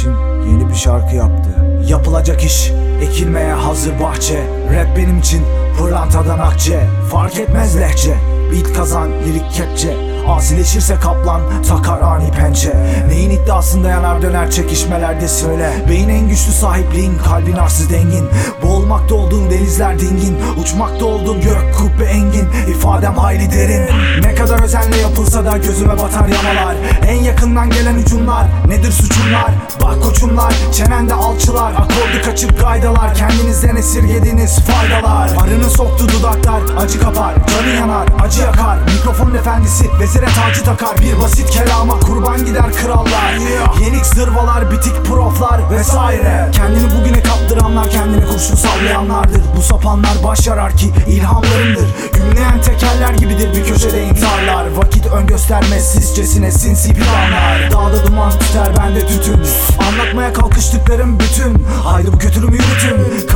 için yeni bir şarkı yaptı. Yapılacak iş, ekilmeye hazır bahçe. Rap benim için pırlantadan akçe. Fark etmez lehçe, beat kazan, lirik kepçe. Asileşirse kaplan takar ani pençe. Neyin iddiasında yanar döner çekişmelerde söyle. Beyin en güçlü sahipliğin kalbin arsız dengin. Boğulmakta olduğum denizler dingin. Uçmakta olduğum gök kubbe engin. İfadem hayli derin. Ne kadar özenle yapılsa da gözüme batar yamalar. En yakından gelen hücumlar nedir suçumlar? Bak koçumlar çenende alçılar Akordu kaçıp gaydalar. Kendinizden esirgediğiniz faydalar. Arının soktuğu dudaklar acı kapar. Canı yanar acı yakar. Mikrofonun efendisi vezire tacı takar. Bir basit kelama kurban gider krallar. Yenik zırvalar bitik proflar vesaire. Kendini bugüne kaptıranlar kendini kurşun sallayanlardır. Bu sapanlar baş yarar ki ilhamlarımdır. Gümleyen tekerler gibidir bir köşede intiharlar Vakit ön göstermez sizcesine sinsi planlar Dağda duman tüter bende tütün. Anlatmaya kalkıştıklarım bütün. Haydi bu kötülüğümü yürütün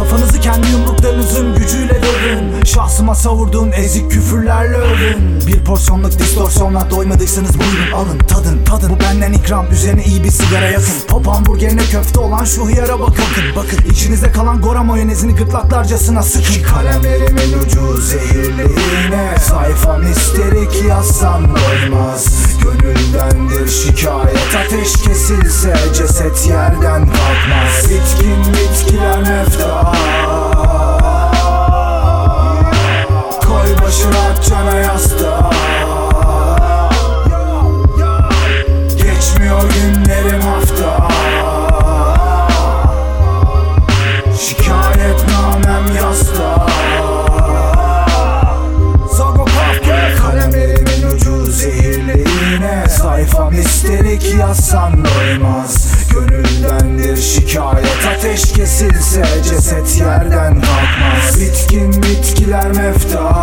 kendi yumruklarınızın gücüyle dövün. Şahsıma savurduğum ezik küfürlerle övün. Bir porsiyonluk distorsiyonla doymadıysanız buyurun alın. Tadın tadın. Bu benden ikram üzerine iyi bir sigara yakın. Pop hamburgerine köfte olan şu hıyara bakın Bakın. İçinizde kalan gora mayonezini gırtlaklarcasına sıkın. Kalemlerimin ucu zehirli iğne Sayfam isterik yazsam doymaz. Gönüldendir şikayet. Ateş kesilse ceset yerden kalkmaz. Bitkin bitkiler mefta yazsan doymaz. Gönüldendir şikayet. Ateş kesilse ceset yerden kalkmaz. Bitkin bitkiler mefta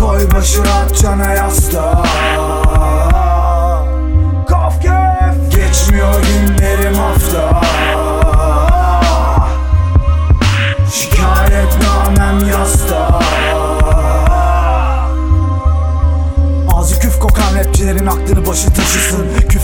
Koy başına cana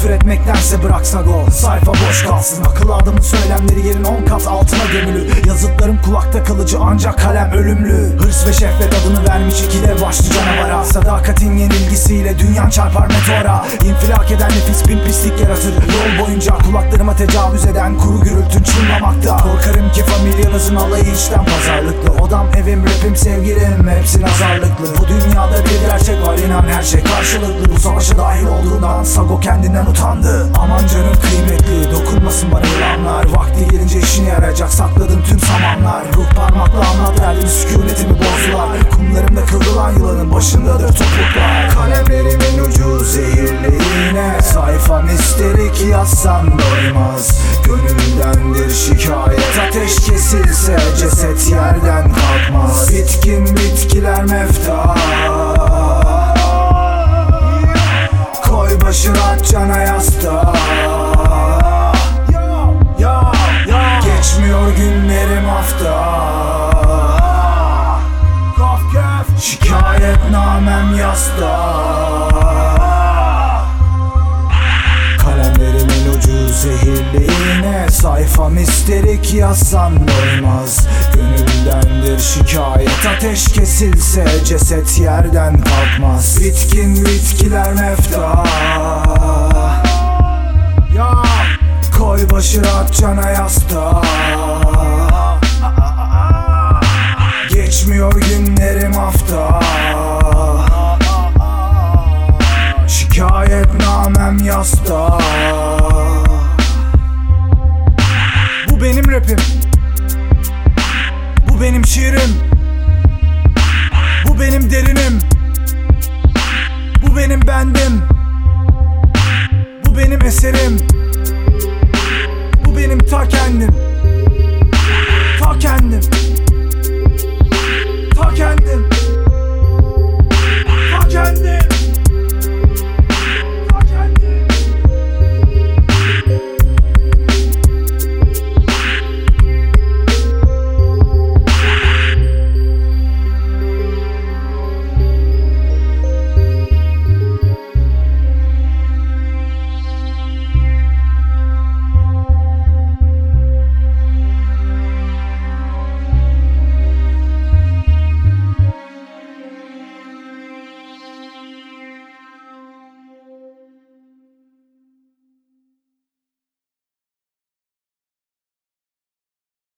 Küfür etmektense bıraksa gol Sayfa boş kalsın. Akıl adamın söylemleri yerin on kat altına gömülü. Yazıtlarım kulakta kalıcı ancak kalem ölümlü. Hırs ve şehvet adını vermiş iki de başlı canavara. Sadakatin yenilgisiyle dünyan çarpar meteora. İnfilak eden nefis bin pislik yaratır. Yol boyunca kulaklarıma tecavüz eden kuru gürültün çınlamakta. Korkarım ki familyanızın alayı içten pazarlıklı. Odam evim rapim sevgilim hepsi nazarlıklı. Bu dünyada bir gerçek inan her şey karşılıklı Bu savaşa dahil olduğundan Sago kendinden utandı. Aman canım kıymetli dokunmasın bana yılanlar Vakti gelince işine yarayacak sakladım tüm samanlar. Ruh parmakla anlat derdim sükunetimi bozdular. Kumlarımda kıvrılan yılanın başındadır topuklar Kalemlerimin ucu zehirli iğne Sayfam isterik yazsan doymaz. Gönüldendir şikayet. Ateş kesilse ceset yerden kalkmaz. Bitkin bitkiler mefta Koy başına cana yastığa Geçmiyor günlerim hafta. Şikayet namem yasta. Kalemlerimin ucu zehirli iğne Sayfam isterik yazsan doymaz. Gönüldendir şikayet Ateş kesilse ceset yerden kalkmaz. Bitkin bitkiler mefta Başı rahat cana yasta Geçmiyor günlerim hafta. Şikayet namem yasta. Bu benim rapim. Bu benim şiirim. Bu benim derinim. Bu benim bendim.